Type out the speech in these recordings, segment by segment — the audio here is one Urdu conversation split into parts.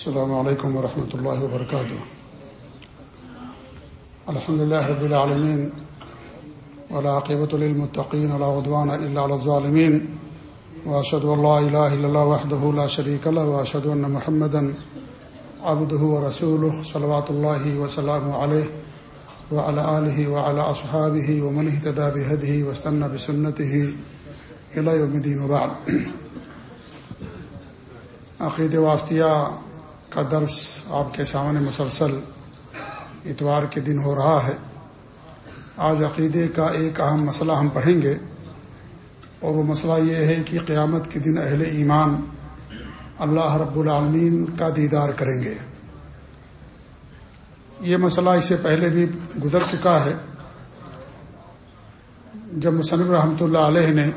السلام علیکم ورحمۃ اللہ وبرکاتہ الحمد لله رب العالمين والعاقبة للمتقين، ولا عدوان إلا على الظالمين، وأشهد أن لا إله إلا الله وحده لا شريك له، وأشهد أن محمدا عبده ورسوله صلوات الله وسلامه عليه، وعلى آله وعلى أصحابه ومن اهتدى بهديه واستنى بسنته إلى يوم الدين وبعد. عقید واسطیہ کا درس آپ کے سامنے مسلسل اتوار کے دن ہو رہا ہے۔ آج عقیدے کا ایک اہم مسئلہ ہم پڑھیں گے اور وہ مسئلہ یہ ہے کہ قیامت کے دن اہل ایمان اللہ رب العالمین کا دیدار کریں گے۔ یہ مسئلہ اس سے پہلے بھی گزر چکا ہے۔ جب مصنف رحمۃ اللہ علیہ نے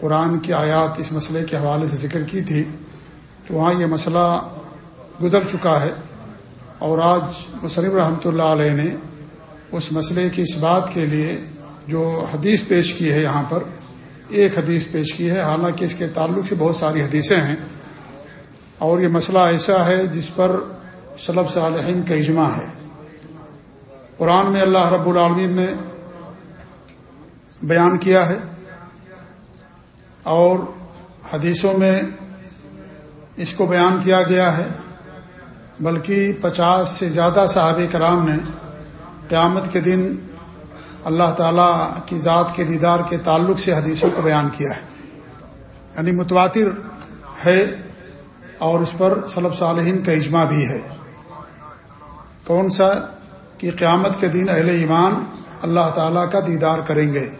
قرآن کی آیات اس مسئلے کے حوالے سے ذکر کی تھی تو وہاں یہ مسئلہ گزر چکا ہے اور آج مصنف رحمۃ اللہ علیہ نے اس مسئلے کی اس بات کے لیے جو حدیث پیش کی ہے یہاں پر، ایک حدیث پیش کی ہے، حالانکہ اس کے تعلق سے بہت ساری حدیثیں ہیں اور یہ مسئلہ ایسا ہے جس پر صلب صالحین کا اجماع ہے۔ قرآن میں اللہ رب العالمین نے بیان کیا ہے اور حدیثوں میں اس کو بیان کیا گیا ہے۔ بلکہ پچاس سے زیادہ صحابہ کرام نے قیامت کے دن اللہ تعالیٰ کی ذات کے دیدار کے تعلق سے حدیثوں کو بیان کیا ہے۔ یعنی متواتر ہے اور اس پر صلب صالحین کا اجماع بھی ہے۔ کون سا کہ قیامت کے دن اہل ایمان اللہ تعالیٰ کا دیدار کریں گے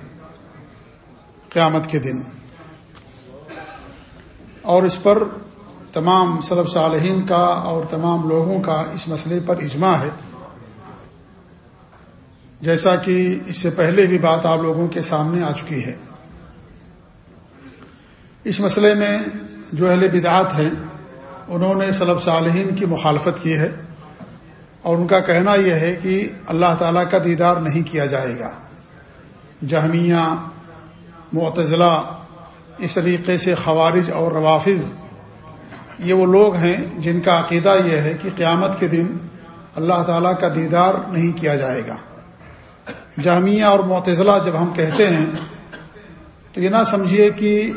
قیامت کے دن۔ اور اس پر تمام صلب صالحین کا اور تمام لوگوں کا اس مسئلے پر اجماع ہے۔ جیسا کہ اس سے پہلے بھی بات آپ لوگوں کے سامنے آ چکی ہے۔ اس مسئلے میں جو اہل بدعات ہیں، انہوں نے صلب صالحین کی مخالفت کی ہے۔ اور ان کا کہنا یہ ہے کہ اللہ تعالیٰ کا دیدار نہیں کیا جائے گا۔ جہمیہ، معتزلہ، اس طریقے سے خوارج اور روافظ یہ وہ لوگ ہیں جن کا عقیدہ یہ ہے کہ قیامت کے دن اللہ تعالیٰ کا دیدار نہیں کیا جائے گا۔ جامعہ اور معتضلہ جب ہم کہتے ہیں، تو یہ نہ سمجھیے کہ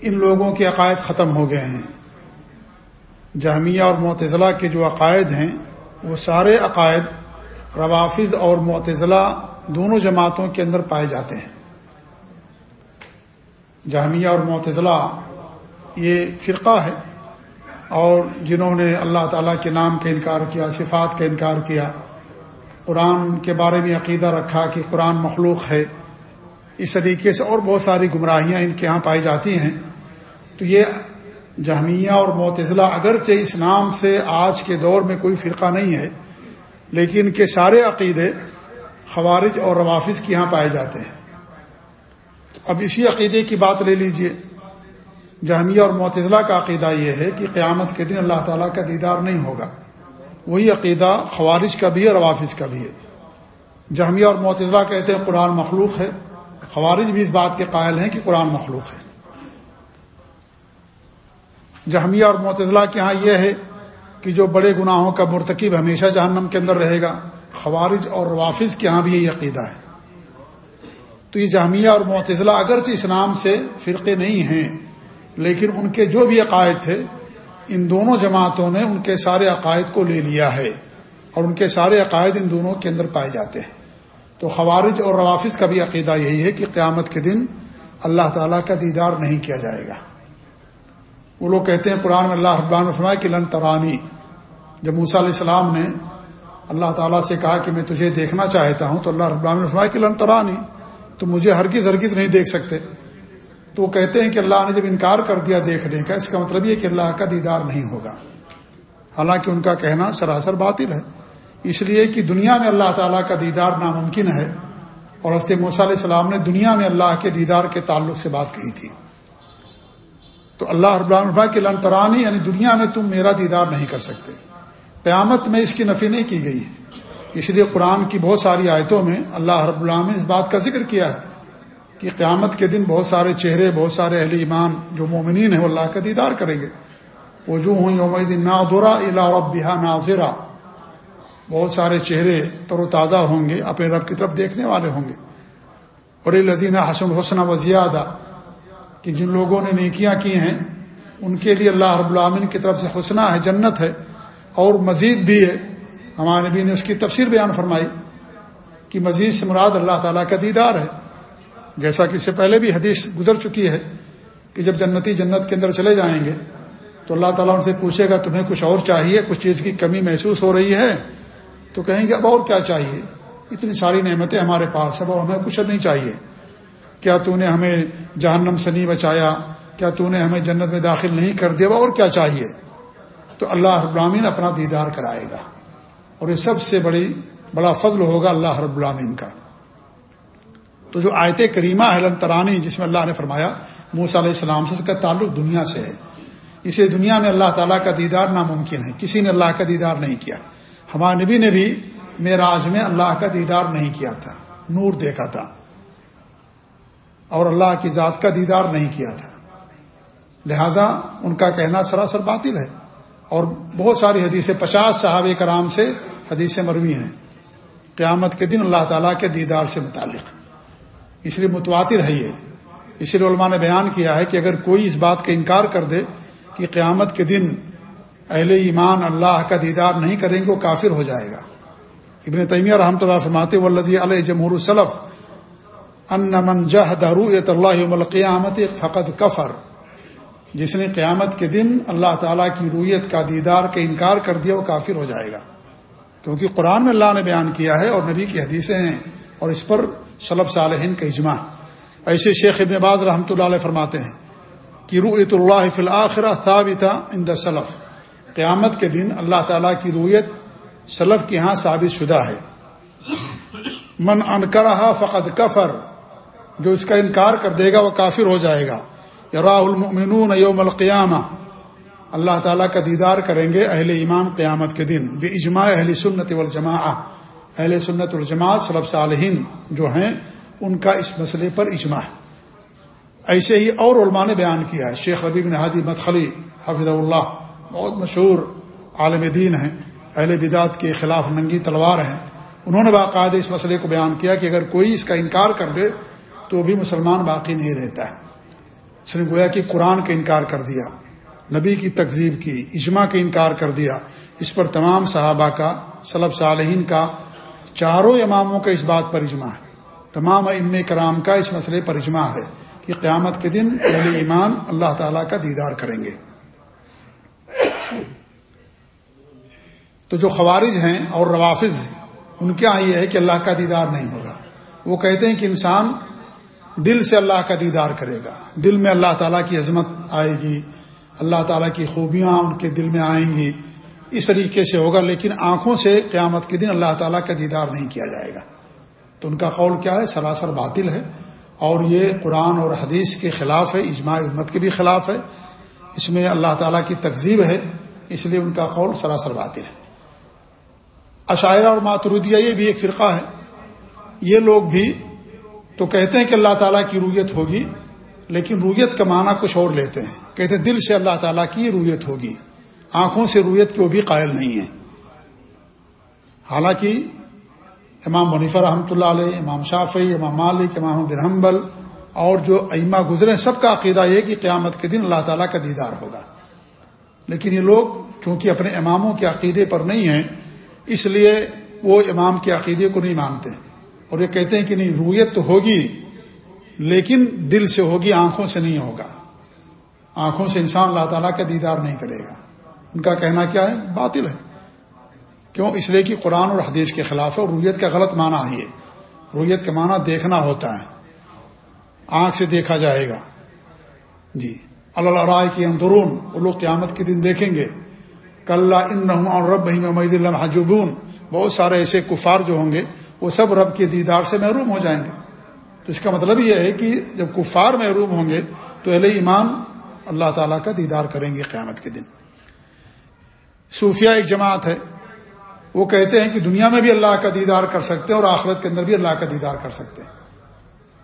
ان لوگوں کے عقائد ختم ہو گئے ہیں۔ جامعہ اور معتضلہ کے جو عقائد ہیں، وہ سارے عقائد روافظ اور معتضلہ دونوں جماعتوں کے اندر پائے جاتے ہیں۔ جامعہ اور معتضلہ یہ فرقہ ہے۔ اور جنہوں نے اللہ تعالیٰ کے نام کا انکار کیا، صفات کا انکار کیا، قرآن کے بارے میں عقیدہ رکھا کہ قرآن مخلوق ہے۔ اس طریقے سے اور بہت ساری گمراہیاں ان کے ہاں پائی جاتی ہیں۔ تو یہ جہمیہ اور معتضلہ اگرچہ اس نام سے آج کے دور میں کوئی فرقہ نہیں ہے، لیکن ان کے سارے عقیدے خوارج اور روافظ کے یہاں پائے جاتے ہیں۔ اب اسی عقیدے کی بات لے لیجیے۔ جہمیہ اور معتضلہ کا عقیدہ یہ ہے کہ قیامت کے دن اللہ تعالیٰ کا دیدار نہیں ہوگا۔ وہی عقیدہ خوارج کا بھی ہے روافظ کا بھی ہے۔ جہمیہ اور معتضلہ کہتے ہیں قرآن مخلوق ہے۔ خوارج بھی اس بات کے قائل ہیں کہ قرآن مخلوق ہے۔ جہمیہ اور معتضلہ کے ہاں یہ ہے کہ جو بڑے گناہوں کا مرتکب ہمیشہ جہنم کے اندر رہے گا، خوارج اور روافظ کے ہاں بھی یہی عقیدہ ہے۔ تو یہ جہمیہ اور معتضلہ اگرچہ اسلام سے فرقے نہیں ہیں لیکن ان کے جو بھی عقائد تھے، ان دونوں جماعتوں نے ان کے سارے عقائد کو لے لیا ہے اور ان کے سارے عقائد ان دونوں کے اندر پائے جاتے ہیں۔ تو خوارج اور روافظ کا بھی عقیدہ یہی ہے کہ قیامت کے دن اللہ تعالیٰ کا دیدار نہیں کیا جائے گا۔ وہ لوگ کہتے ہیں، قرآن میں اللہ ربان فرمائے کہ لن ترانی۔ جب موسیٰ علیہ السلام نے اللہ تعالیٰ سے کہا کہ میں تجھے دیکھنا چاہتا ہوں، تو اللہ ربان فرمائے کہ لن ترانی، تو مجھے ہرگز ہرگز نہیں دیکھ سکتے۔ تو وہ کہتے ہیں کہ اللہ نے جب انکار کر دیا دیکھنے کا، اس کا مطلب یہ کہ اللہ کا دیدار نہیں ہوگا۔ حالانکہ ان کا کہنا سراسر باطل ہے۔ اس لیے کہ دنیا میں اللہ تعالیٰ کا دیدار ناممکن ہے۔ اور حضرت موسیٰ علیہ السلام نے دنیا میں اللہ کے دیدار کے تعلق سے بات کہی تھی۔ تو اللہ رب العالمین کہ لنترانی یعنی دنیا میں تم میرا دیدار نہیں کر سکتے۔ قیامت میں اس کی نفی نہیں کی گئی۔ ہے اس لیے قرآن کی بہت ساری آیتوں میں اللہ رب العالمین نے اس بات کا ذکر کیا ہے۔ کہ قیامت کے دن بہت سارے چہرے، بہت سارے اہل ایمان جو مومنین ہیں، وہ اللہ کا دیدار کریں گے۔ وجوہ یوم نادرا الا ربها ناظرا بہت سارے چہرے تر و تازہ ہوں گے، اپنے رب کی طرف دیکھنے والے ہوں گے۔ اور لذین حسن حسن و زیادہ، کہ جن لوگوں نے نیکیاں کی ہیں، ان کے لیے اللہ رب العامن کی طرف سے حسنہ ہے، جنت ہے۔ اور مزید بھی ہے۔ ہمارے نبی نے اس کی تفسیر بیان فرمائی کہ مزید سے مراد اللہ تعالیٰ کا دیدار ہے۔ جیسا کہ اس سے پہلے بھی حدیث گزر چکی ہے کہ جب جنتی جنت کے اندر چلے جائیں گے تو اللہ تعالیٰ ان سے پوچھے گا، تمہیں کچھ اور چاہیے؟ کچھ چیز کی کمی محسوس ہو رہی ہے؟ تو کہیں گے، اب اور کیا چاہیے؟ اتنی ساری نعمتیں ہمارے پاس اب ہمیں کچھ نہیں چاہیے۔ کیا تو نے ہمیں جہنم سے نہیں بچایا؟ کیا تو نے ہمیں جنت میں داخل نہیں کر دیا؟ اور کیا چاہیے؟ تو اللہ رب العامین اپنا دیدار کرائے گا اور یہ سب سے بڑی، بڑا فضل ہوگا اللہ رب العامین کا۔ تو جو آیت کریمہ ہے ترانی جس میں اللہ نے فرمایا موس علیہ السلام سے اس کا تعلق دنیا سے ہے۔ اسے دنیا میں اللہ تعالیٰ کا دیدار ناممکن ہے۔ کسی نے اللہ کا دیدار نہیں کیا۔ ہمارے نبی نے بھی معراج میں اللہ کا دیدار نہیں کیا تھا۔ نور دیکھا تھا۔ اور اللہ کی ذات کا دیدار نہیں کیا تھا۔ لہذا ان کا کہنا سراسر باطل ہے۔ اور بہت ساری حدیثیں، پچاس صحاب کرام سے حدیث مروی ہیں۔ قیامت کے دن اللہ تعالیٰ کے دیدار سے متعلق۔ اس لیے متواتر ہے یہ۔ اسی لیے علماء نے بیان کیا ہے کہ اگر کوئی اس بات کا انکار کر دے کہ قیامت کے دن اہل ایمان اللہ کا دیدار نہیں کریں گے، وہ کافر ہو جائے گا۔ ابن تیمیہ رحمۃ اللہ فرماتے والذی علیہ جمہور السلف ان من جہد رؤیت اللہ یوم القیامت فقد کفر. جس نے قیامت کے دن اللہ تعالیٰ کی رویت کا دیدار کا انکار کر دیا، وہ کافر ہو جائے گا۔ کیونکہ قرآن میں اللہ نے بیان کیا ہے اور نبی کی حدیثیں ہیں اور اس پر صلب صالحین کا اجماع۔ ایسے شیخ ابن باز رحمۃ اللہ علیہ فرماتے ہیں کہ رویت اللہ فی الآخرہ ثابتہ ان دا صلف قیامت کے دن اللہ تعالیٰ کی رویت سلف کے ہاں ثابت شدہ ہے۔ من انکرہ فقد کفر۔ جو اس کا انکار کر دے گا وہ کافر ہو جائے گا۔ یا راہ المنون یوم القیامہ۔ اللہ تعالیٰ کا دیدار کریں گے اہل ایمان قیامت کے دن۔ بے اجماع اہل سنت والجماع اہل سنت الجماعت صلب صالحین جو ہیں، ان کا اس مسئلے پر اجماع ہے۔ ایسے ہی اور علماء نے بیان کیا ہے۔ شیخ ربی بن ہادی مدخلی حفظ اللہ بہت مشہور عالم دین ہیں۔ اہل بدعت کے خلاف ننگی تلوار ہیں۔ انہوں نے باقاعدہ اس مسئلے کو بیان کیا کہ اگر کوئی اس کا انکار کر دے تو بھی مسلمان باقی نہیں رہتا ہے۔ اس نے گویا کہ قرآن کا انکار کر دیا، نبی کی تقزیب کی، اجماع کا انکار کر دیا۔ اس پر تمام صحابہ کا صلب صالحین کا چاروں اماموں کا اس بات پر اجماع ہے۔ تمام ام کرام کا اس مسئلے پر اجماع ہے کہ قیامت کے دن اہل ایمان اللہ تعالیٰ کا دیدار کریں گے۔ تو جو خوارج ہیں اور روافظ، ان کے یہاں یہ ہے کہ اللہ کا دیدار نہیں ہوگا؟ وہ کہتے ہیں کہ انسان دل سے اللہ کا دیدار کرے گا۔ دل میں اللہ تعالیٰ کی عظمت آئے گی، اللہ تعالیٰ کی خوبیاں ان کے دل میں آئیں گی۔ اس طریقے سے ہوگا، لیکن آنکھوں سے قیامت کے دن اللہ تعالیٰ کا دیدار نہیں کیا جائے گا۔ تو ان کا قول کیا ہے؟ سراسر باطل ہے۔ اور یہ قرآن اور حدیث کے خلاف ہے، اجماع امت کے بھی خلاف ہے۔ اس میں اللہ تعالیٰ کی تقزیب ہے، اس لیے ان کا قول سراسر باطل ہے۔ عشاعرہ اور ماترودیہ یہ بھی ایک فرقہ ہے۔ یہ لوگ بھی تو کہتے ہیں کہ اللہ تعالیٰ کی رویت ہوگی، لیکن رویت کا معنی کچھ اور لیتے ہیں۔ کہتے ہیں دل سے اللہ تعالیٰ کی رویت ہوگی۔ آنکھوں سے رویت کے وہ بھی قائل نہیں ہیں۔ حالانکہ امام منیفہ رحمۃ اللہ علیہ، امام شافی امام مالک، امام برحمبل اور جو ایما گزرے سب کا عقیدہ یہ کہ قیامت کے دن اللہ تعالیٰ کا دیدار ہوگا۔ لیکن یہ لوگ چونکہ اپنے اماموں کے عقیدے پر نہیں ہیں، اس لیے وہ امام کے عقیدے کو نہیں مانتے۔ اور یہ کہتے ہیں کہ نہیں، رویت تو ہوگی، لیکن دل سے ہوگی، آنکھوں سے نہیں ہوگا۔ آنکھوں سے انسان اللہ تعالیٰ کا دیدار نہیں کرے گا۔ ان کا کہنا کیا ہے؟ باطل ہے۔ کیوں؟ اس لیے کہ قرآن اور حدیث کے خلاف ہے اور رویت کا غلط معنی ہے رویت کا معنی دیکھنا ہوتا ہے۔ آنکھ سے دیکھا جائے گا۔ جی۔ اللہ رائے کی اندرون وہ لوگ قیامت کے دن دیکھیں گے۔ کل ان اور رب محمد اللہ حجبون بہت سارے ایسے کفار جو ہوں گے، وہ سب رب کے دیدار سے محروم ہو جائیں گے۔ تو اس کا مطلب یہ ہے کہ جب کفار محروم ہوں گے، تو اہل ایمان اللہ تعالیٰ کا دیدار کریں گے قیامت کے دن۔ صوفیہ ایک جماعت ہے، وہ کہتے ہیں کہ دنیا میں بھی اللہ کا دیدار کر سکتے ہیں اور آخرت کے اندر بھی اللہ کا دیدار کر سکتے ہیں۔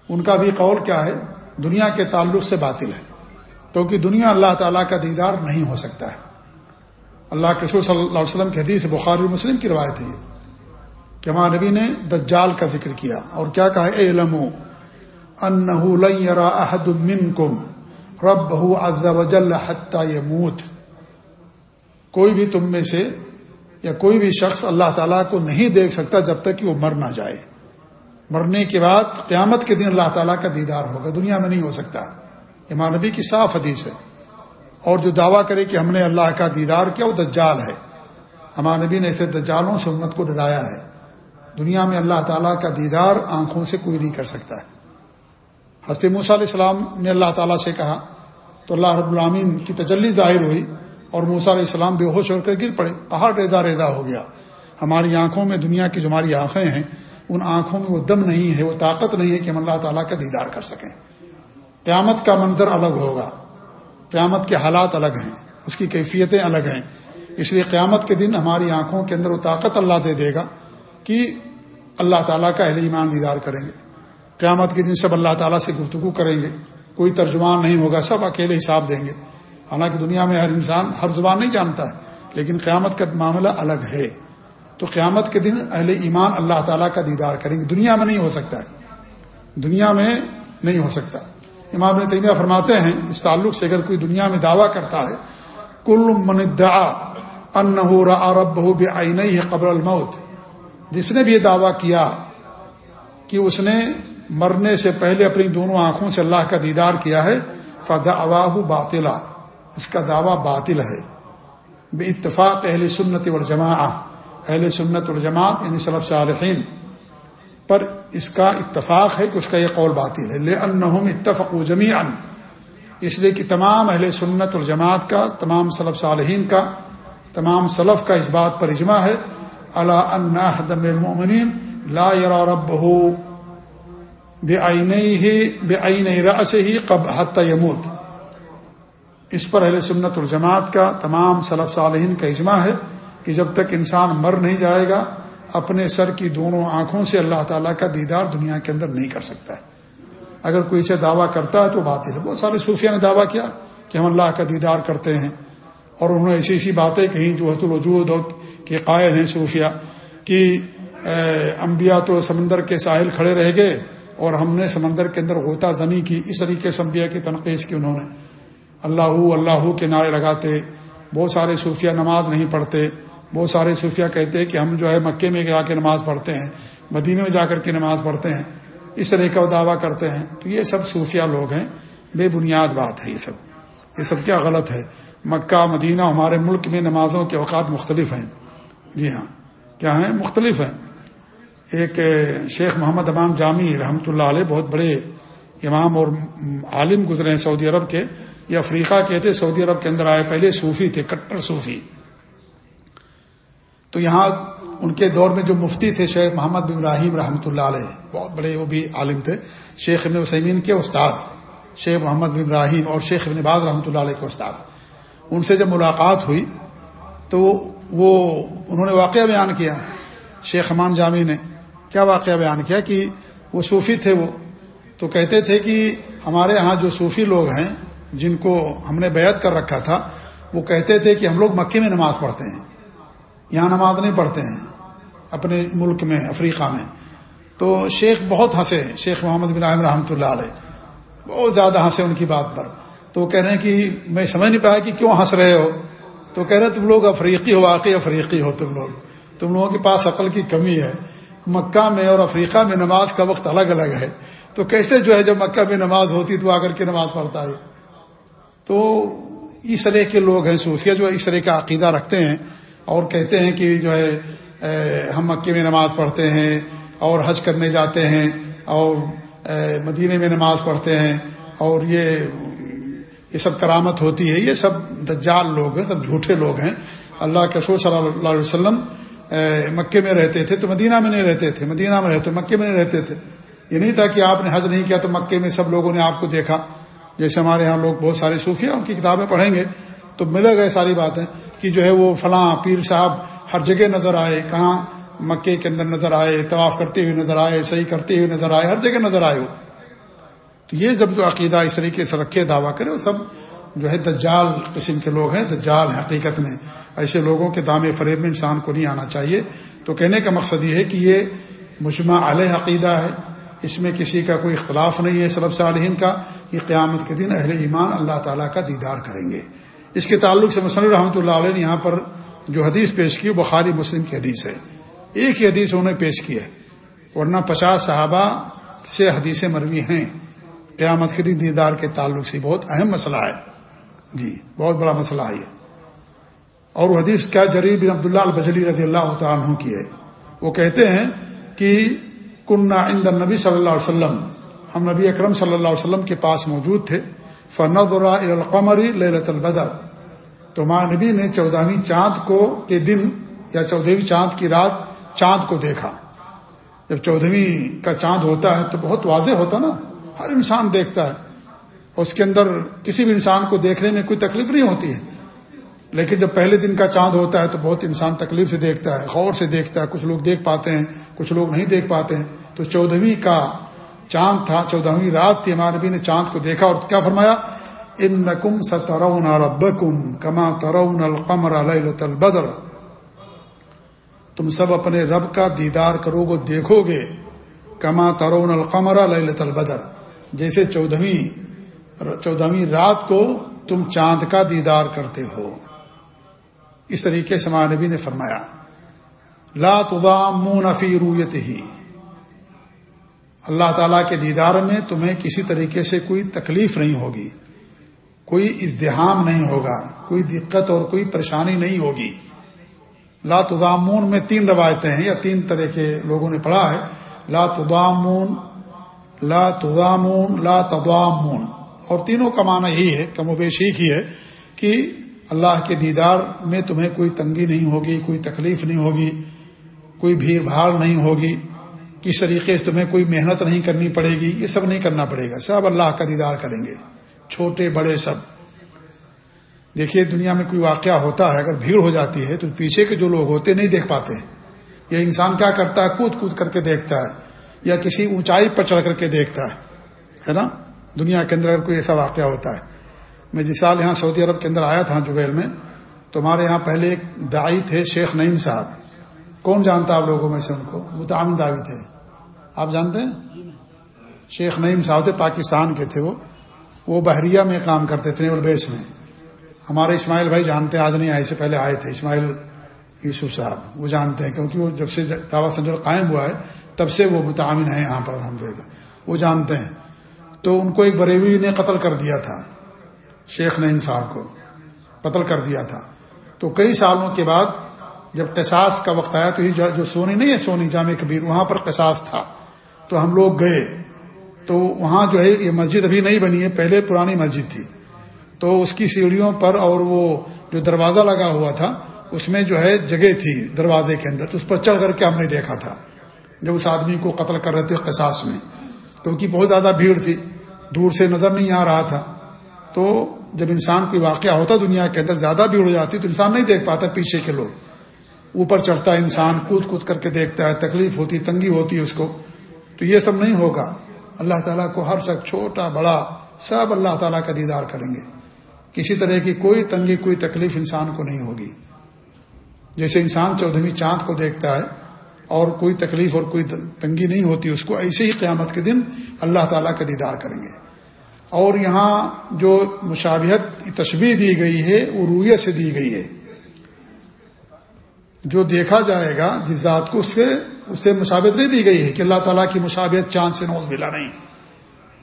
ان کا بھی قول کیا ہے؟ دنیا کے تعلق سے باطل ہے، کیونکہ دنیا اللہ تعالیٰ کا دیدار نہیں ہو سکتا ہے۔ اللہ کے رسول صلی اللہ علیہ وسلم کی حدیث بخاری مسلم کی روایت ہے کہ ہمارے نبی نے دجال کا ذکر کیا اور کیا کہا اے علم انہ لن یرا احد منکم ربہ عز وجل حتی یموت۔ کوئی بھی تم میں سے یا کوئی بھی شخص اللہ تعالیٰ کو نہیں دیکھ سکتا جب تک کہ وہ مر نہ جائے۔ مرنے کے بعد قیامت کے دن اللہ تعالیٰ کا دیدار ہوگا۔ دنیا میں نہیں ہو سکتا۔ امام نبی کی صاف حدیث ہے۔ اور جو دعویٰ کرے کہ ہم نے اللہ کا دیدار کیا، وہ دجال ہے۔ ہمارے نبی نے ایسے دجالوں سے امت کو ڈرایا ہے۔ دنیا میں اللہ تعالیٰ کا دیدار آنکھوں سے کوئی نہیں کر سکتا۔ ہے حضرت موسیٰ علیہ السلام نے اللہ تعالیٰ سے کہا تو اللہ رب العامین کی تجلی ظاہر ہوئی۔ اور موسیٰ علیہ السلام بے ہوش ہو کر گر پڑے۔ پہاڑ ریزا ریزا ہو گیا۔ ہماری آنکھوں میں دنیا کی جو ہماری آنکھیں ہیں، ان آنکھوں میں وہ دم نہیں ہے، وہ طاقت نہیں ہے کہ ہم اللہ تعالیٰ کا دیدار کر سکیں۔ قیامت کا منظر الگ ہوگا۔ قیامت کے حالات الگ ہیں، اس کی کیفیتیں الگ ہیں۔ اس لیے قیامت کے دن ہماری آنکھوں کے اندر وہ طاقت اللہ دے دے گا کہ اللہ تعالیٰ کا اہل ایمان دیدار کریں گے۔ قیامت کے دن سب اللہ تعالیٰ سے گفتگو کریں گے۔ کوئی ترجمان نہیں ہوگا، سب اکیلے حساب دیں گے۔ حالانکہ دنیا میں ہر انسان ہر زبان نہیں جانتا ہے، لیکن قیامت کا معاملہ الگ ہے۔ تو قیامت کے دن اہل ایمان اللہ تعالیٰ کا دیدار کریں گے۔ دنیا میں نہیں ہو سکتا ہے۔ دنیا میں نہیں ہو سکتا۔ امام نے تیمیہ فرماتے ہیں، اس تعلق سے اگر کوئی دنیا میں دعویٰ کرتا ہے، کل من عرب بہو بے آئی نہیں ہے قبر الموت۔ جس نے بھی یہ دعویٰ کیا کہ اس نے مرنے سے پہلے اپنی دونوں آنکھوں سے اللہ کا دیدار کیا ہے فدا اواہ باطلا۔ اس کا دعویٰ باطل ہے۔ بے اتفاق اہل سنت والجماع اہل سنت والجماعت یعنی صلب صالحین۔ پر اس کا اتفاق ہے کہ اس کا یہ قول باطل ہے۔ لے انہم اتفق و جمی اس لیے کہ تمام اہل سنت الجماعت کا، تمام صلب صالحین کا، تمام صلف کا اس بات پر اجماع ہے۔ اللہ انحدم المومنین لا یرا ربہ بے آئین ہی بے آئین رأس ہی قب حت یموت۔ اس پر اہل سنت الجماعت کا تمام صلب صالحین کا اجماع ہے کہ جب تک انسان مر نہیں جائے گا، اپنے سر کی دونوں آنکھوں سے اللہ تعالیٰ کا دیدار دنیا کے اندر نہیں کر سکتا ہے۔ اگر کوئی اسے دعویٰ کرتا ہے تو بات ہے۔ بہت سارے صوفیہ نے دعویٰ کیا کہ ہم اللہ کا دیدار کرتے ہیں۔ اور انہوں نے ایسی ایسی باتیں کہیں جو حت الوجود کے قائل ہیں صوفیہ کہ انبیاء تو سمندر کے ساحل کھڑے رہ گئے اور ہم نے سمندر کے اندر غوطہ زنی کی، اس طریقے سے انبیاء کی تنقید کی انہوں نے۔ اللہ اللہ کے نعرے لگاتے، بہت سارے صوفیہ نماز نہیں پڑھتے، بہت سارے صوفیہ کہتے کہ ہم جو ہے مکے میں جا کے نماز پڑھتے ہیں مدینے میں جا کر کے نماز پڑھتے ہیں، اس طرح کا دعویٰ کرتے ہیں۔ تو یہ سب صوفیہ لوگ ہیں، بے بنیاد بات ہے یہ سب۔ یہ سب کیا غلط ہے؟ مکہ، مدینہ ہمارے ملک میں نمازوں کے اوقات مختلف ہیں۔ جی ہاں کیا ہیں؟ مختلف ہیں۔ ایک شیخ محمد امان جامی رحمۃ اللہ علیہ بہت بڑے امام اور عالم گزرے ہیں سعودی عرب کے۔ یہ افریقہ کے تھے سعودی عرب کے اندر آئے، پہلے صوفی تھے، کٹر صوفی۔ تو یہاں ان کے دور میں جو مفتی تھے، شیخ محمد بن ابراہیم رحمۃ اللہ علیہ، بہت بڑے وہ بھی عالم تھے، شیخ ابن وسیمین کے استاد شیخ محمد بن ابراہیم اور شیخ ابن باز رحمۃ اللہ علیہ کے استاد ان سے جب ملاقات ہوئی، تو وہ، انہوں نے واقعہ بیان کیا، شیخ امان جامی نے کیا واقعہ بیان کیا کہ وہ صوفی تھے وہ۔ تو کہتے تھے کہ ہمارے ہاں جو صوفی لوگ ہیں جن کو ہم نے بیعت کر رکھا تھا، وہ کہتے تھے کہ ہم لوگ مکے میں نماز پڑھتے ہیں۔ یہاں نماز نہیں پڑھتے ہیں، اپنے ملک میں، افریقہ میں۔ تو شیخ بہت ہنسے، شیخ محمد بن عامر رحمۃ اللہ علیہ۔ بہت زیادہ ہنسے ان کی بات پر۔ تو وہ کہہ رہے ہیں کہ میں سمجھ نہیں پایا کہ کیوں ہنس رہے ہو۔ تو کہہ رہے تم لوگ افریقی ہو، واقعی افریقی ہو تم لوگ۔ تم لوگوں کے پاس عقل کی کمی ہے۔ مکہ میں اور افریقہ میں نماز کا وقت الگ الگ ہے۔ تو کیسے جو ہے، جب مکہ میں نماز ہوتی تو آ کر کے نماز پڑھتا ہے؟ تو اس طرح کے لوگ ہیں صوفیہ جو اس طرح کا عقیدہ رکھتے ہیں اور کہتے ہیں کہ جو ہے ہم مکے میں نماز پڑھتے ہیں اور حج کرنے جاتے ہیں اور مدینے میں نماز پڑھتے ہیں اور یہ یہ سب کرامت ہوتی ہے، یہ سب دجال لوگ ہیں، سب جھوٹے لوگ ہیں۔ اللہ کے رسول صلی اللہ علیہ وسلم مکے میں رہتے تھے تو مدینہ میں نہیں رہتے تھے، مدینہ میں رہتے، مکے میں نہیں رہتے تھے۔ یہ نہیں تھا کہ آپ نے حج نہیں کیا تو مکے میں سب لوگوں نے آپ کو دیکھا۔ جیسے ہمارے یہاں لوگ بہت سارے صوفیہ ان کی کتابیں پڑھیں گے تو ملے گئے ساری باتیں کہ جو ہے وہ فلاں پیر صاحب ہر جگہ نظر آئے، کہاں مکے کے اندر نظر آئے، طواف کرتے ہوئے نظر آئے صحیح کرتے ہوئے نظر آئے، ہر جگہ نظر آئے وہ۔ تو یہ جب جو عقیدہ اس طریقے سے رکھے، دعویٰ کرے، وہ سب جو ہے دجال قسم کے لوگ ہیں، دجال حقیقت میں۔ ایسے لوگوں کے دام فریب میں انسان کو نہیں آنا چاہیے۔ تو کہنے کا مقصد یہ ہے کہ یہ مجمع علیہ عقیدہ ہے۔ اس میں کسی کا کوئی اختلاف نہیں ہے صلب صالحین کا۔ کہ قیامت کے دن اہل ایمان اللہ تعالیٰ کا دیدار کریں گے۔ اس کے تعلق سے مسلم رحمۃ اللہ علیہ نے یہاں پر جو حدیث پیش کی، بخاری مسلم کی حدیث ہے۔ ایک ہی حدیث انہوں نے پیش کی ہے، ورنہ پچاس صحابہ سے حدیثیں مروی ہیں۔ قیامت کے دن دیدار کے تعلق سے بہت اہم مسئلہ ہے۔ جی بہت بڑا مسئلہ ہے یہ۔ اور وہ حدیث کیا جری بن عبداللہ البجلی رضی اللہ تعالیٰ عنہ کی ہے۔ وہ کہتے ہیں کہ کنہ عند نبی صلی اللہ علیہ وسلم ہم نبی اکرم صلی اللہ علیہ وسلم کے پاس موجود تھے۔ فند القمری للت البدر۔ تو ماں نبی نے چودہویں چاند کو کے دن یا چودہویں چاند کی رات چاند کو دیکھا۔ جب چودہویں کا چاند ہوتا ہے تو بہت واضح ہوتا نا، ہر انسان دیکھتا ہے۔ اس کے اندر کسی بھی انسان کو دیکھنے میں کوئی تکلیف نہیں ہوتی ہے۔ لیکن جب پہلے دن کا چاند ہوتا ہے تو بہت انسان تکلیف سے دیکھتا ہے، غور سے دیکھتا ہے، کچھ لوگ دیکھ پاتے ہیں، کچھ لوگ نہیں دیکھ پاتے ہیں۔ تو چودہویں کا چاند تھا، چودہویں رات تھی، ہمارے نبی نے چاند کو دیکھا اور کیا فرمایا؟ ان نقم سترون ربکم کما ترون القمر لیلت البدر۔ تم سب اپنے رب کا دیدار کرو گے، دیکھو گے۔ کما ترون القمر لیلت البدر۔ جیسے چودہویں چودہویں رات کو تم چاند کا دیدار کرتے ہو۔ اس طریقے سے ہمارے نبی نے فرمایا، لا تضامون فی رویت ہی اللہ تعالیٰ کے دیدار میں تمہیں کسی طریقے سے کوئی تکلیف نہیں ہوگی، کوئی ازدحام نہیں ہوگا، کوئی دقت اور کوئی پریشانی نہیں ہوگی۔ لا تدامون میں تین روایتیں ہیں یا تین طرح کے لوگوں نے پڑھا ہے۔ لاتدامون لا تدامون لا تدامون اور تینوں کا معنی یہی ہے، کم و بیش ہی ہے کہ اللہ کے دیدار میں تمہیں کوئی تنگی نہیں ہوگی، کوئی تکلیف نہیں ہوگی، کوئی بھیڑ بھاڑ نہیں ہوگی۔ کس طریقے سے تمہیں کوئی محنت نہیں کرنی پڑے گی، یہ سب نہیں کرنا پڑے گا۔ سب اللہ کا دیدار کریں گے۔ چھوٹے، بڑے سب۔ دیکھیے، دنیا میں کوئی واقعہ ہوتا ہے، اگر بھیڑ ہو جاتی ہے تو پیچھے کے جو لوگ ہوتے نہیں دیکھ پاتے۔ یہ انسان کیا کرتا ہے؟ کود کود کر کے دیکھتا ہے، یا کسی اونچائی پر چڑھ کر کے دیکھتا ہے۔ ہے نا؟ دنیا کے اندر اگر کوئی ایسا واقعہ ہوتا ہے۔ میں جس سال یہاں سعودی عرب کے اندر آیا تھا جبیل میں تو ہمارے یہاں پہلے ایک دائی تھے شیخ نعیم صاحب۔ کون جانتا آپ لوگوں میں سے ان کو؟ متعمد دعوی تھے۔ آپ جانتے ہیں؟ شیخ نعیم صاحب تھے، پاکستان کے تھے وہ۔ وہ بحریہ میں کام کرتے تھے نیول بیس میں۔ ہمارے اسماعیل بھائی جانتے ہیں، آج نہیں آئے سے پہلے آئے تھے۔ اسماعیل یوسف صاحب، وہ جانتے ہیں، کیونکہ وہ جب سے دعوت سینٹر قائم ہوا ہے، تب سے وہ متعمن ہیں یہاں پر الحمد وہ جانتے ہیں۔ تو ان کو ایک بریوی نے قتل کر دیا تھا، شیخ نعیم صاحب کو۔ قتل کر دیا تھا۔ تو کئی سالوں کے بعد جب قصاص کا وقت آیا، تو یہ جو سونی، نہیں ہے سونی، جامع کبیر، وہاں پر قصاص تھا۔ تو ہم لوگ گئے۔ تو وہاں جو ہے یہ مسجد ابھی نہیں بنی ہے، پہلے پرانی مسجد تھی۔ تو اس کی سیڑھیوں پر اور وہ جو دروازہ لگا ہوا تھا، اس میں جو ہے جگہ تھی دروازے کے اندر، تو اس پر چڑھ کر کے ہم نے دیکھا تھا۔ جب اس آدمی کو قتل کر رہے تھے قصاص میں، کیونکہ بہت زیادہ بھیڑ تھی، دور سے نظر نہیں آ رہا تھا۔ تو جب انسان کوئی واقعہ ہوتا دنیا کے اندر، زیادہ بھیڑ ہو جاتی، تو انسان نہیں دیکھ پاتا پیچھے کے لوگ۔ اوپر چڑھتا ہے انسان، کود کود کر کے دیکھتا ہے، تکلیف ہوتی، تنگی ہوتی ہے اس کو۔ تو یہ سب نہیں ہوگا۔ اللہ تعالیٰ کو ہر شخص چھوٹا، بڑا سب اللہ تعالیٰ کا دیدار کریں گے۔ کسی طرح کی کوئی تنگی، کوئی تکلیف انسان کو نہیں ہوگی۔ جیسے انسان چودہویں چاند کو دیکھتا ہے اور کوئی تکلیف اور کوئی تنگی نہیں ہوتی، اس کو ایسے ہی قیامت کے دن اللہ تعالیٰ کا دیدار کریں گے۔ اور یہاں جو مشابہت تشبیح دی گئی ہے وہ رویت سے دی گئی ہے۔ جو دیکھا جائے گا، جس ذات کو اس سے سے مشابت نہیں دی گئی ہے کہ اللہ تعالیٰ کی مشابہت چاند سے نوز ملا نہیں۔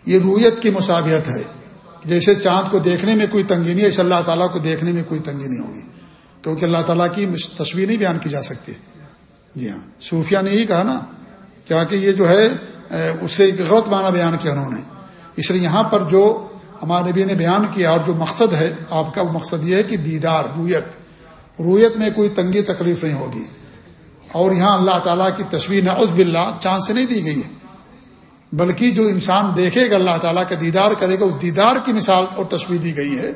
یہ رویت کی مشابہت ہے۔ جیسے چاند کو دیکھنے میں کوئی تنگی نہیں ہے اللہ تعالیٰ کو دیکھنے میں کوئی تنگی نہیں ہوگی۔ کیونکہ اللہ تعالیٰ کی تصویر نہیں بیان کی جا سکتی۔ جی ہاں صوفیہ نے ہی کہا نا کیا کہ یہ جو ہے اس سے ایک غلط معنی بیان کیا انہوں نے۔ اس لیے یہاں پر جو ہمارے نبی نے بیان کیا اور جو مقصد ہے، آپ کا وہ مقصد یہ ہے کہ دیدار، رویت۔ رویت میں کوئی تنگی، تکلیف نہیں ہوگی۔ اور یہاں اللہ تعالیٰ کی تصویر نعوذ باللہ چاند سے نہیں دی گئی ہے۔ بلکہ جو انسان دیکھے گا اللہ تعالیٰ کا دیدار کرے گا، اس دیدار کی مثال اور تصویر دی گئی ہے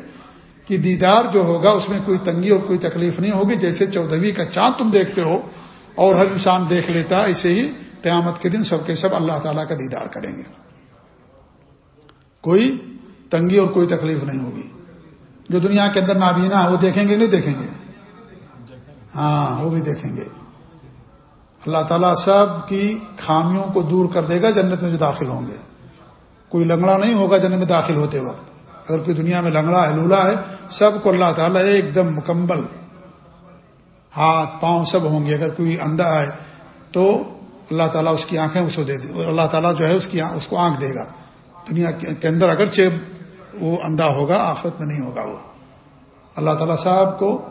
کہ دیدار جو ہوگا، اس میں کوئی تنگی اور کوئی تکلیف نہیں ہوگی، جیسے چودہویں کا چاند تم دیکھتے ہو اور ہر انسان دیکھ لیتا ہے اسے ہی قیامت کے دن سب کے سب اللہ تعالیٰ کا دیدار کریں گے۔ کوئی تنگی اور کوئی تکلیف نہیں ہوگی۔ جو دنیا کے اندر نابینا ہے، وہ دیکھیں گے، نہیں دیکھیں گے؟ ہاں وہ بھی دیکھیں گے۔ اللہ تعالیٰ سب کی خامیوں کو دور کر دے گا، جنت میں جو داخل ہوں گے۔ کوئی لنگڑا نہیں ہوگا جنت میں داخل ہوتے وقت۔ اگر کوئی دنیا میں لنگڑا ہے، لولا ہے، سب کو اللہ تعالیٰ ایک دم مکمل ہاتھ، پاؤں سب ہوں گے۔ اگر کوئی اندھا ہے تو اللہ تعالیٰ اس کی آنکھیں اس کو دے دے۔ اللہ تعالیٰ جو ہے اس کی اس کو آنکھ دے گا۔ دنیا کے اندر اگرچہ وہ اندھا ہوگا، آخرت میں نہیں ہوگا وہ۔ اللہ تعالیٰ صاحب کو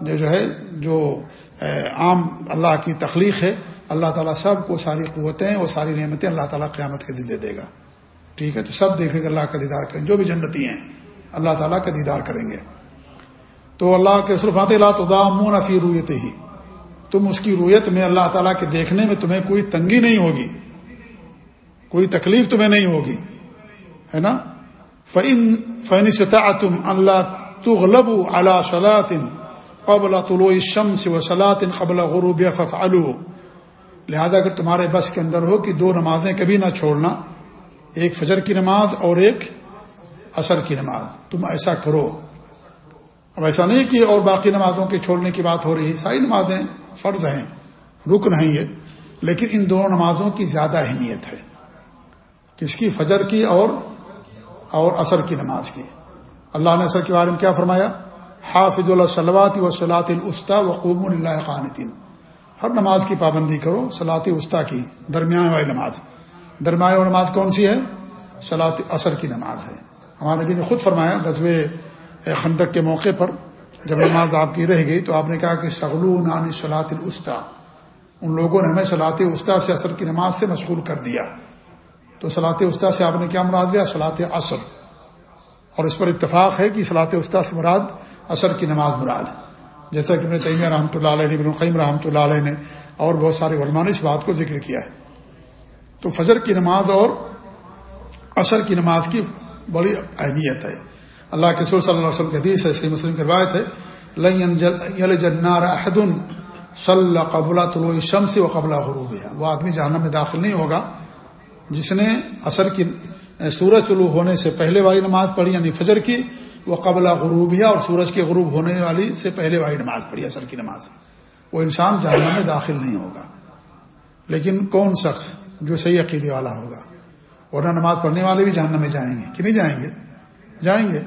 جو جو ہے، جو عام اللہ کی تخلیق ہے۔ اللہ تعالیٰ سب کو ساری قوتیں اور ساری نعمتیں اللہ تعالیٰ قیامت کے دن دے دے گا۔ ٹھیک ہے؟ تو سب دیکھیں گے اللہ کا دیدار کریں۔ جو بھی جنتی ہیں، اللہ تعالیٰ کا دیدار کریں گے۔ تو اللہ کے صرفات اللہ تدامون فی رویت ہی تم اس کی رویت میں اللہ تعالیٰ کے دیکھنے میں تمہیں کوئی تنگی نہیں ہوگی۔ کوئی تکلیف تمہیں نہیں ہوگی۔ ہے نا؟ فن فن سطح تم اللہ تغلب اللہ صلاطن قبل طلوع الشمس و صلاطن قبل غروب ففعلوا لہذا اگر تمہارے بس کے اندر ہو کہ دو نمازیں کبھی نہ چھوڑنا، ایک فجر کی نماز اور ایک عصر کی نماز۔ تم ایسا کرو۔ اب ایسا نہیں کہ اور باقی نمازوں کے چھوڑنے کی بات ہو رہی ہے، ساری نمازیں فرض ہیں، رکن ہیں یہ، لیکن ان دونوں نمازوں کی زیادہ اہمیت ہے۔ کس کی؟ فجر کی اور اور عصر کی نماز کی۔ اللہ نے عصر کے بارے میں کیا فرمایا؟ حافظ اللہ صلوات و صلاط السطی وقوم اللہ خانطین ہر نماز کی پابندی کرو صلاط استا کی درمیان والی نماز۔ درمیان والی نماز کون سی ہے؟ صلاط عصر کی نماز ہے۔ ہمارے نبی نے خود فرمایا غزوے خندق کے موقع پر جب نماز آپ کی رہ گئی تو آپ نے کہا کہ شغلو نانی صلاط الاسطی ان لوگوں نے ہمیں صلاط استا سے عصر کی نماز سے مشغول کر دیا۔ تو صلاط استا سے آپ نے کیا مراد لیا؟ صلاط عصر۔ اور اس پر اتفاق ہے کہ صلاط استا سے مراد عصر کی نماز مراد جیسا کہ ابن تیمیہ رحمۃ اللہ علیہ نے، ابن القیم رحمۃ اللہ علیہ نے اور بہت سارے علماء نے اس بات کو ذکر کیا ہے۔ تو فجر کی نماز اور عصر کی نماز کی بڑی اہمیت ہے۔ اللہ کے سور صلی اللہ علیہ وسلم کے حدیث ہے، صحیح مسلم کی روایت ہے، لن جنار احدن صلی قبل طلوع شمس و قبل غروب ہے وہ آدمی جہنم میں داخل نہیں ہوگا۔ جس نے عصر کی سورج طلوع ہونے سے پہلے والی نماز پڑھی یعنی فجر کی وہ قبل غروبیہ اور سورج کے غروب ہونے والی سے پہلے والی نماز پڑھی عصر کی نماز۔ وہ انسان جہنم میں داخل نہیں ہوگا۔ لیکن کون شخص جو صحیح عقیدے والا ہوگا؟ ورنہ نماز پڑھنے والے بھی جہنم میں جائیں گے۔ کہ نہیں جائیں گے؟ جائیں گے۔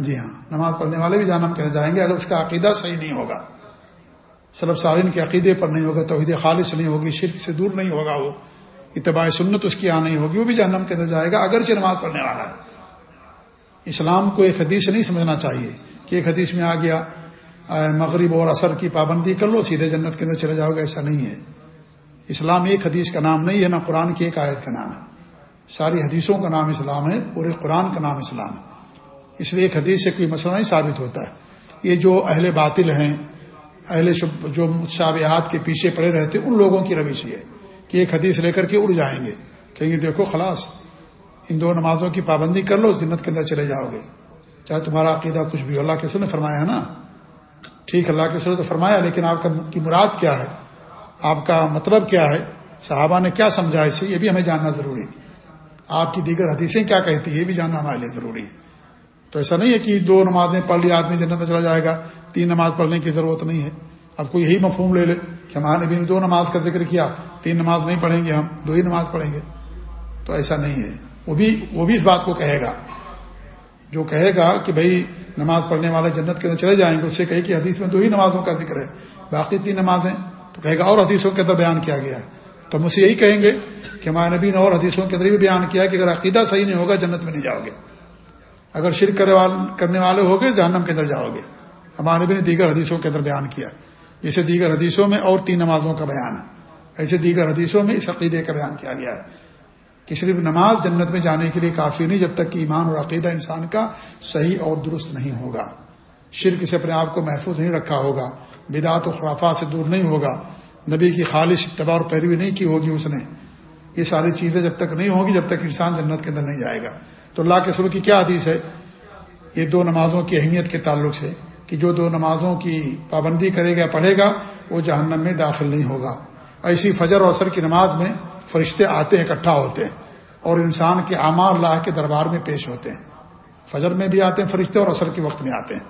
جی ہاں نماز پڑھنے والے بھی جہنم کے جائیں گے اگر اس کا عقیدہ صحیح نہیں ہوگا۔ سلب سالین کے عقیدے پر نہیں ہوگا، توحید خالص نہیں ہوگی، شرک سے دور نہیں ہوگا وہ۔ اتباع سنت اس کی یہاں نہیں ہوگی، وہ بھی جہنم کے اندر جائے گا، اگرچہ نماز پڑھنے والا ہے۔ اسلام کو ایک حدیث نہیں سمجھنا چاہیے کہ ایک حدیث میں آ گیا مغرب اور اثر کی پابندی کر لو، سیدھے جنت کے اندر چلے جاؤ گے، ایسا نہیں ہے۔ اسلام ایک حدیث کا نام نہیں ہے، نہ قرآن کی ایک آیت کا نام ہے۔ ساری حدیثوں کا نام اسلام ہے، پورے قرآن کا نام اسلام ہے۔ اس لیے ایک حدیث سے کوئی مسئلہ نہیں ثابت ہوتا ہے۔ یہ جو اہل باطل ہیں، اہل جو شابہات کے پیچھے پڑے رہتے، ان لوگوں کی روش ہے کہ ایک حدیث لے کر کے اڑ جائیں گے، کہیں گے دیکھو خلاص ان دو نمازوں کی پابندی کر لو جنت کے اندر چلے جاؤ گے۔ چاہے تمہارا عقیدہ کچھ بھی اللہ کے سر نے فرمایا ہے نا؟ ٹھیک اللہ کے سر نے تو فرمایا، لیکن آپ کا کی مراد کیا ہے؟ آپ کا مطلب کیا ہے؟ صحابہ نے کیا سمجھا اسے؟ یہ بھی ہمیں جاننا ضروری ہے۔ آپ کی دیگر حدیثیں کیا کہتی ہیں؟ یہ بھی جاننا ہمارے لیے ضروری ہے۔ تو ایسا نہیں ہے کہ دو نمازیں پڑھ لی، آدمی جنت میں چلا جائے گا، تین نماز پڑھنے کی ضرورت نہیں ہے۔ اب کوئی یہی مفہوم لے لے کہ ہمارے نبی نے دو نماز کا ذکر کیا، تین نماز نہیں پڑھیں گے ہم، دو ہی نماز پڑھیں گے۔ تو ایسا نہیں ہے۔ وہ بھی وہ بھی اس بات کو کہے گا۔ جو کہے گا کہ بھائی نماز پڑھنے والے جنت کے اندر چلے جائیں گے، اس سے کہے کہ حدیث میں دو ہی نمازوں کا ذکر ہے، باقی تین نمازیں۔ تو کہے گا اور حدیثوں کے اندر بیان کیا گیا ہے۔ تو ہم اسے یہی کہیں گے کہ ہمارے نبی نے اور حدیثوں کے اندر بھی بیان کیا کہ اگر عقیدہ صحیح نہیں ہوگا، جنت میں نہیں جاؤ گے۔ اگر شرک کرنے والے ہو گئے، جہنم کے اندر جاؤ گے۔ ہمارے نبی نے دیگر حدیثوں کے اندر بیان کیا۔ جیسے دیگر حدیثوں میں اور تین نمازوں کا بیان ہے۔ ایسے دیگر حدیثوں میں اس عقیدے کا بیان کیا گیا ہے۔ کہ صرف نماز جنت میں جانے کے لیے کافی نہیں، جب تک کہ ایمان اور عقیدہ انسان کا صحیح اور درست نہیں ہوگا۔ شرک سے اپنے آپ کو محفوظ نہیں رکھا ہوگا بدعت و خرافات سے دور نہیں ہوگا۔ نبی کی خالص اتباع اور پیروی نہیں کی ہوگی اس نے۔ یہ ساری چیزیں جب تک نہیں ہوگی جب تک انسان جنت کے اندر نہیں جائے گا۔ تو اللہ کے سلو کی کیا حدیث ہے؟ یہ دو نمازوں کی اہمیت کے تعلق سے کہ جو دو نمازوں کی پابندی کرے گا، پڑھے گا، وہ جہنم میں داخل نہیں ہوگا۔ ایسی فجر اور اثر کی نماز میں فرشتے آتے ہیں، اکٹھا ہوتے ہیں اور انسان کے اعمال اللہ کے دربار میں پیش ہوتے ہیں۔ فجر میں بھی آتے ہیں فرشتے اور اثر کے وقت میں آتے ہیں۔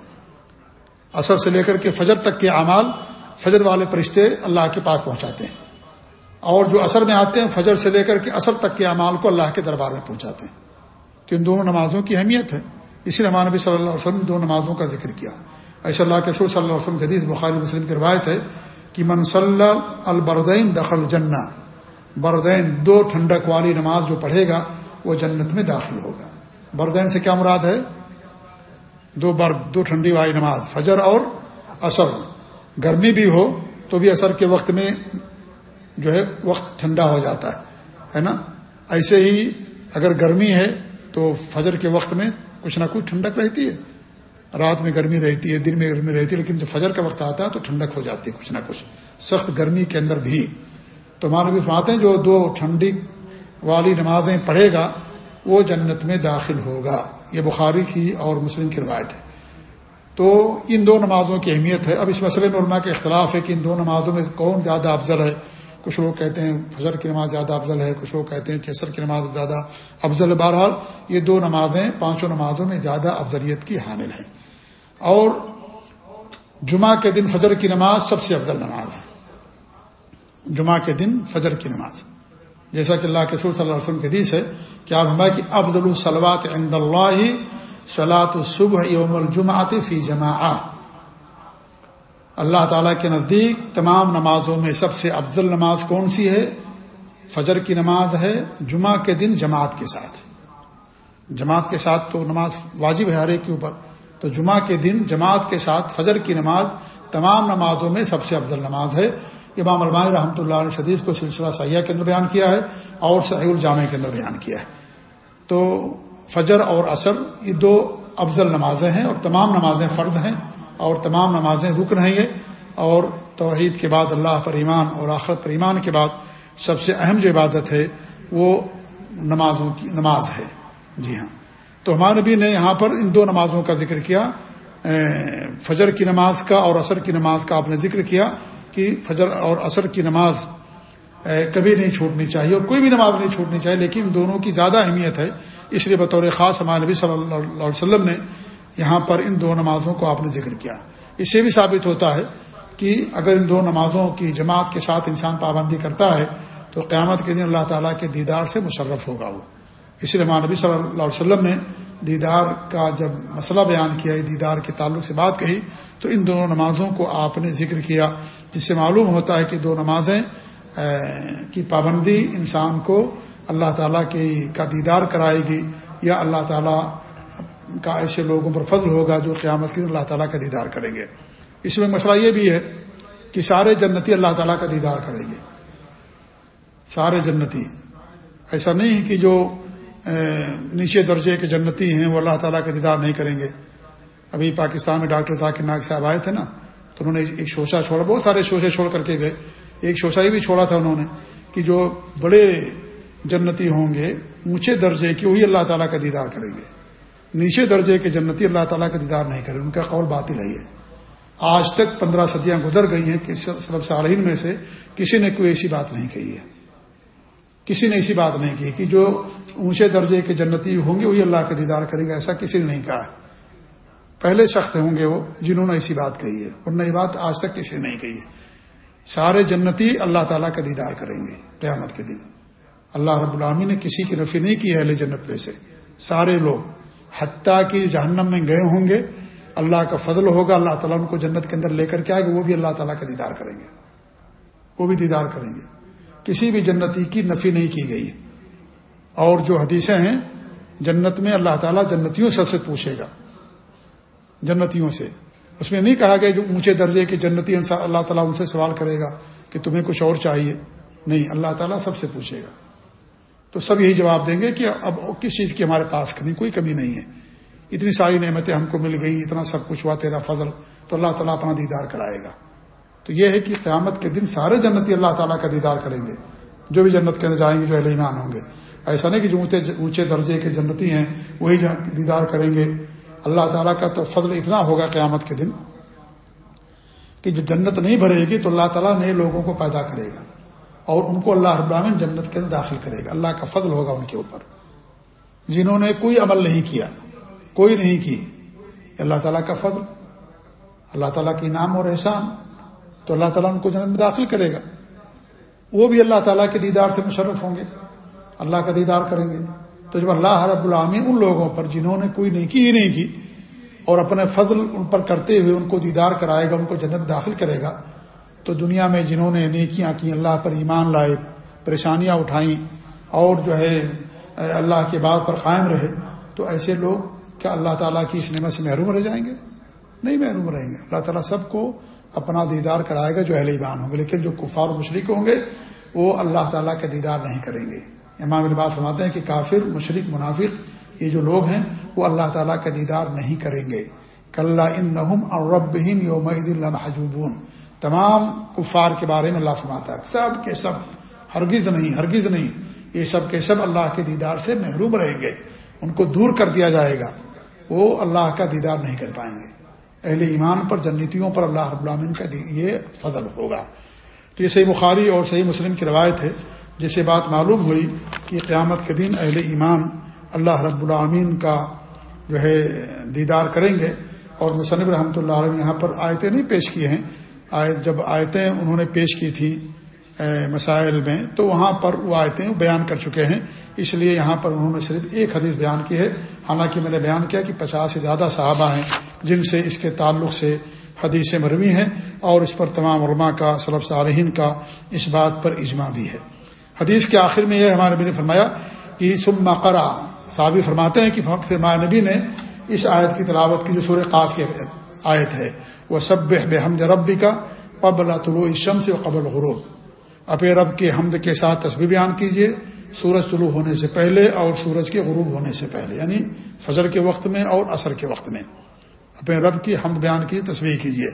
اثر سے لے کر کے فجر تک کے اعمال فجر والے فرشتے اللہ کے پاس پہنچاتے ہیں۔ اور جو اثر میں آتے ہیں، فجر سے لے کر کے اثر تک کے اعمال کو اللہ کے دربار میں پہنچاتے ہیں۔ تو ان دونوں نمازوں کی اہمیت ہے۔ اسی لیے ہمارے نبی صلی اللہ علیہ وسلم دو نمازوں کا ذکر کیا۔ ایسا اللہ کے رسول صلی اللہ علیہ وسلم حدیث بخاری مسلم کی روایت ہے کہ منصل البردین دخل جنا بردین دو ٹھنڈک والی نماز جو پڑھے گا، وہ جنت میں داخل ہوگا۔ بردین سے کیا مراد ہے؟ دو برد دو ٹھنڈی والی نماز، فجر اور اثر گرمی بھی ہو تو بھی اثر کے وقت میں جو ہے وقت ٹھنڈا ہو جاتا ہے ہے نا؟ ایسے ہی اگر گرمی ہے تو فجر کے وقت میں کچھ نہ کچھ ٹھنڈک رہتی ہے۔ رات میں گرمی رہتی ہے، دن میں گرمی رہتی ہے، لیکن جب فجر کا وقت آتا ہے تو ٹھنڈک ہو جاتی ہے کچھ نہ کچھ۔ سخت گرمی کے اندر بھی۔ تو مانو بھی فرماتے ہیں جو دو ٹھنڈی والی نمازیں پڑھے گا، وہ جنت میں داخل ہوگا۔ یہ بخاری کی اور مسلم کی روایت ہے۔ تو ان دو نمازوں کی اہمیت ہے۔ اب اس مسئلے میں علماء کے اختلاف ہے کہ ان دو نمازوں میں کون زیادہ افضل ہے۔ کچھ لوگ کہتے ہیں فجر کی نماز زیادہ افضل ہے، کچھ لوگ کہتے ہیں کہ عصر کی نماز زیادہ افضل بہرحال یہ دو نمازیں پانچوں نمازوں میں زیادہ افضلیت کی حامل ہیں۔ اور جمعہ کے دن فجر کی نماز سب سے افضل نماز ہے۔ جمعہ کے دن فجر کی نماز۔ جیسا کہ اللہ کے سور صلی اللہ علیہ وسلم کے حدیث ہے کہ آپ ہمارا کہ افضل الصلوات عند اللہ صلاۃ الصبح یوم الجمعۃ فی جماع اللہ تعالیٰ کے نزدیک تمام نمازوں میں سب سے افضل نماز کون سی ہے؟ فجر کی نماز ہے، جمعہ کے دن جماعت کے ساتھ۔ جماعت کے ساتھ تو نماز واجب ہے ہر ایک کے اوپر۔ تو جمعہ کے دن جماعت کے ساتھ فجر کی نماز تمام نمازوں میں سب سے افضل نماز ہے۔ امام علماء رحمۃ اللہ علیہ صدیث کو سلسلہ سیاح کے اندر بیان کیا ہے اور صحیح الجامع کے اندر بیان کیا ہے۔ تو فجر اور عصر یہ دو افضل نمازیں ہیں اور تمام نمازیں فرد ہیں اور تمام نمازیں رکن ہیں یہ۔ اور توحید کے بعد اللہ پر ایمان اور آخرت پر ایمان کے بعد سب سے اہم جو عبادت ہے وہ نمازوں کی نماز ہے۔ جی ہاں۔ تو ہمارے نبی نے یہاں پر ان دو نمازوں کا ذکر کیا۔ فجر کی نماز کا اور عصر کی نماز کا آپ نے ذکر کیا۔ کہ فجر اور عصر کی نماز کبھی نہیں چھوٹنی چاہیے اور کوئی بھی نماز نہیں چھوٹنی چاہیے، لیکن دونوں کی زیادہ اہمیت ہے۔ اس لیے بطور خاص ہمارے نبی صلی اللہ علیہ وسلم نے یہاں پر ان دو نمازوں کو آپ نے ذکر کیا۔ اس سے بھی ثابت ہوتا ہے کہ اگر ان دو نمازوں کی جماعت کے ساتھ انسان پابندی کرتا ہے، تو قیامت کے دن اللہ تعالیٰ کے دیدار سے مشرف ہوگا وہ۔ اس لیے ہمارے نبی صلی اللہ علیہ وسلم نے دیدار کا جب مسئلہ بیان کیا دیدار کے تعلق سے بات کہی، تو ان دونوں نمازوں کو آپ نے ذکر کیا۔ جس سے معلوم ہوتا ہے کہ دو نمازیں کی پابندی انسان کو اللہ تعالیٰ کی کا دیدار کرائے گی یا اللہ تعالیٰ کا ایسے لوگوں پر فضل ہوگا جو قیامت کی اللہ تعالیٰ کا دیدار کریں گے۔ اس میں مسئلہ یہ بھی ہے کہ سارے جنتی اللہ تعالیٰ کا دیدار کریں گے۔ سارے جنتی۔ ایسا نہیں کہ جو نیچے درجے کے جنتی ہیں وہ اللہ تعالیٰ کا دیدار نہیں کریں گے۔ ابھی پاکستان میں ڈاکٹر ذاکر ناگ صاحب آئے تھے نا تو انہوں نے ایک شوشہ چھوڑا، بہت سارے شوشے چھوڑ کر کے گئے۔ ایک شوشہ یہ بھی چھوڑا تھا انہوں نے کہ جو بڑے جنتی ہوں گے، اونچے درجے کی وہی اللہ تعالیٰ کا دیدار کریں گے۔ نیچے درجے کے جنتی اللہ تعالیٰ کا دیدار نہیں کرے ان کا قول باطل ہے آج تک پندرہ صدیاں گزر گئی ہیں کہ سرب صارحین میں سے کسی نے کوئی ایسی بات نہیں کہی ہے۔ کسی نے ایسی بات نہیں کی کہ جو اونچے درجے کے جنتی ہوں گے، وہی اللہ کا دیدار کریں گے، ایسا کسی نے نہیں کہا۔ پہلے شخص ہوں گے وہ جنہوں نے ایسی بات کہی ہے اور نئی بات آج تک کسی نے نہیں کہی ہے۔ سارے جنتی اللہ تعالیٰ کا دیدار کریں گے قیامت کے دن۔ اللہ رب العامی نے کسی کی نفی نہیں کی ہے اہل جنت میں سے۔ سارے لوگ حتیٰ کہ جہنم میں گئے ہوں گے۔ اللہ کا فضل ہوگا، اللہ تعالیٰ ان کو جنت کے اندر لے کر کے آئے گا، وہ بھی اللہ تعالیٰ کا دیدار کریں گے۔ وہ بھی دیدار کریں گے۔ کسی بھی جنتی کی نفی نہیں کی گئی۔ اور جو حدیثیں ہیں، جنت میں اللہ تعالیٰ جنتیوں سب سے پوچھے گا۔ جنتیوں سے۔ اس میں نہیں کہا گیا جو اونچے درجے کے جنتی اللہ تعالیٰ ان سے سوال کرے گا کہ تمہیں کچھ اور چاہیے۔ نہیں، اللہ تعالیٰ سب سے پوچھے گا۔ تو سب یہی جواب دیں گے کہ اب کس چیز کی ہمارے پاس کمی؟ کوئی کمی نہیں ہے۔ اتنی ساری نعمتیں ہم کو مل گئی اتنا سب کچھ ہوا تیرا فضل، تو اللہ تعالیٰ اپنا دیدار کرائے گا۔ تو یہ ہے کہ قیامت کے دن سارے جنتی اللہ تعالیٰ کا دیدار کریں گے۔ جو بھی جنت کے اندر جائیں گے، جو اہل ایمان ہوں گے۔ ایسا نہیں کہ جو اونچے درجے کے جنتی ہیں، وہی دیدار کریں گے۔ اللہ تعالیٰ کا تو فضل اتنا ہوگا قیامت کے دن کہ جو جنت نہیں بھرے گی تو اللہ تعالیٰ نئے لوگوں کو پیدا کرے گا اور ان کو اللہ ابراہین جنت کے اندر داخل کرے گا۔ اللہ کا فضل ہوگا ان کے اوپر۔ جنہوں نے کوئی عمل نہیں کیا، کوئی نہیں کی اللہ تعالیٰ کا فضل، اللہ تعالیٰ کی نام اور احسان، تو اللہ تعالیٰ ان کو جنت میں داخل کرے گا۔ وہ بھی اللہ تعالیٰ کے دیدار سے مشرف ہوں گے، اللہ کا دیدار کریں گے۔ تو جب اللہ رب العامی ان لوگوں پر جنہوں نے کوئی نیکی ہی نہیں کی اور اپنے فضل ان پر کرتے ہوئے ان کو دیدار کرائے گا، ان کو جنت داخل کرے گا، تو دنیا میں جنہوں نے نیکیاں کی، اللہ پر ایمان لائے، پریشانیاں اٹھائیں اور جو ہے اللہ کے بعد پر قائم رہے، تو ایسے لوگ کیا اللہ تعالیٰ کی اس نعمت سے محروم رہ جائیں گے؟ نہیں محروم رہیں گے۔ اللہ تعالیٰ سب کو اپنا دیدار کرائے گا جو اہل ایمان ہوں گے، لیکن جو کفار و مشرق ہوں گے، وہ اللہ تعالیٰ کا دیدار نہیں کریں گے۔ امام بات فرماتے ہیں کہ کافر مشرق منافق، یہ جو لوگ ہیں، وہ اللہ تعالیٰ کا دیدار نہیں کریں گے۔ کل ان نحم بات معلوم ہوئی کہ قیامت کے دن اہل ایمان اللہ رب العالمین کا جو ہے دیدار کریں گے اور مصنف رحمۃ اللہ علیہ یہاں پر آیتیں نہیں پیش کیے ہیں۔ آیت جب آیتیں انہوں نے پیش کی تھیں مسائل میں، تو وہاں پر وہ آیتیں بیان کر چکے ہیں۔ اس لیے یہاں پر انہوں نے صرف ایک حدیث بیان کی ہے۔ حالانکہ میں نے بیان کیا کہ پچاس سے زیادہ صحابہ ہیں جن سے اس کے تعلق سے حدیث مروی ہیں اور اس پر تمام علماء کا صلب صارحین کا اس بات پر اجماع بھی ہے۔ حدیث کے آخر میں یہ ہمارے نبی نے فرمایا کہ سما قرا صحابی فرماتے ہیں کہ فرمایا نبی نے اس آیت کی تلاوت کی جو سورہ قاف کی آیت ہے وہ سب بے حمد ربی کا قبل طلوع شمس و قبل غروب اپنے رب کے حمد کے ساتھ تصویر بیان کیجیے سورج طلوع ہونے سے پہلے اور سورج کے غروب ہونے سے پہلے یعنی فجر کے وقت میں اور عصر کے وقت میں۔ اپنے رب کی حمد بیان کی تصویر کیجیے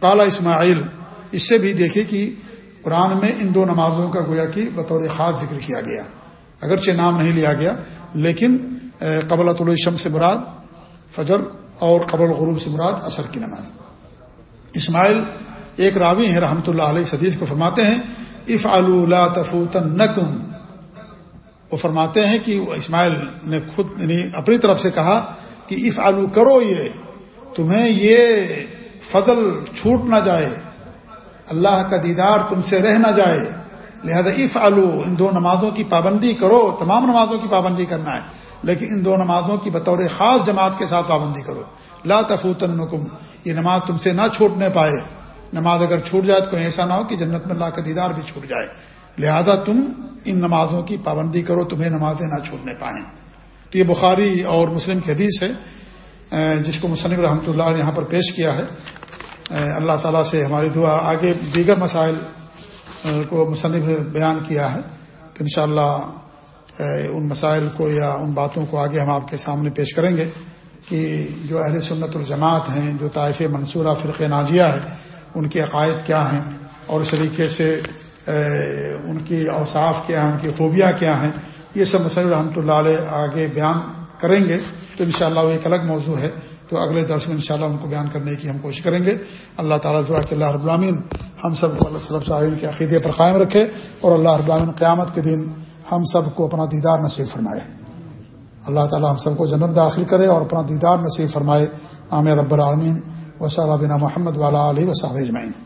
کالا اسماعیل، اس سے بھی دیکھیے کہ قرآن میں ان دو نمازوں کا گویا کہ بطور خاص ذکر کیا گیا۔ اگرچہ نام نہیں لیا گیا، لیکن قبل الشم سے مراد فجر اور قبل غروب سے مراد اثر کی نماز۔ اسماعیل ایک راوی ہیں، رحمۃ اللہ علیہ صدیث کو فرماتے ہیں اف تفوتن وہ فرماتے ہیں کہ اسماعیل نے خود یعنی اپنی طرف سے کہا کہ اف کرو یہ، تمہیں یہ فضل چھوٹ نہ جائے۔ اللہ کا دیدار تم سے رہ نہ جائے۔ لہذا اف آلو ان دو نمازوں کی پابندی کرو، تمام نمازوں کی پابندی کرنا ہے، لیکن ان دو نمازوں کی بطور خاص جماعت کے ساتھ پابندی کرو۔ لا تفوتن نکم یہ نماز تم سے نہ چھوٹنے پائے۔ نماز اگر چھوٹ جائے تو کوئی ایسا نہ ہو کہ جنت میں اللہ کا دیدار بھی چھوٹ جائے۔ لہذا تم ان نمازوں کی پابندی کرو، تمہیں نمازیں نہ چھوڑنے پائیں۔ تو یہ بخاری اور مسلم کی حدیث ہے جس کو مصنف رحمۃ اللہ نے یہاں پر پیش کیا ہے۔ اللہ تعالیٰ سے ہماری دعا، آگے دیگر مسائل کو مصنف نے بیان کیا ہے تو انشاءاللہ ان مسائل کو یا ان باتوں کو آگے ہم آپ کے سامنے پیش کریں گے کہ جو اہل سنت الجماعت ہیں، جو طائف منصورہ فرق ناجیہ ہے، ان کے عقائد کیا ہیں اور اس طریقے سے ان کی اوصاف کیا ہیں، ان کی خوبیاں کیا ہیں، یہ سب مسئلہ رحمۃ اللہ علیہ آگے بیان کریں گے تو انشاءاللہ وہ ایک الگ موضوع ہے۔ تو اگلے درس میں انشاءاللہ ان کو بیان کرنے کی ہم کوشش کریں گے۔ اللہ تعالیٰ دعا کہ اللہ رب العالمین ہم سب کو اللہ صاحب کے عقیدے پر قائم رکھے اور اللہ رب العالمین قیامت کے دن ہم سب کو اپنا دیدار نصیب فرمائے۔ اللہ تعالیٰ ہم سب کو جنت داخل کرے اور اپنا دیدار نصیب فرمائے۔ عام رب العالمین۔ و صلی بنا محمد والا علیہ وصحب اجمعین۔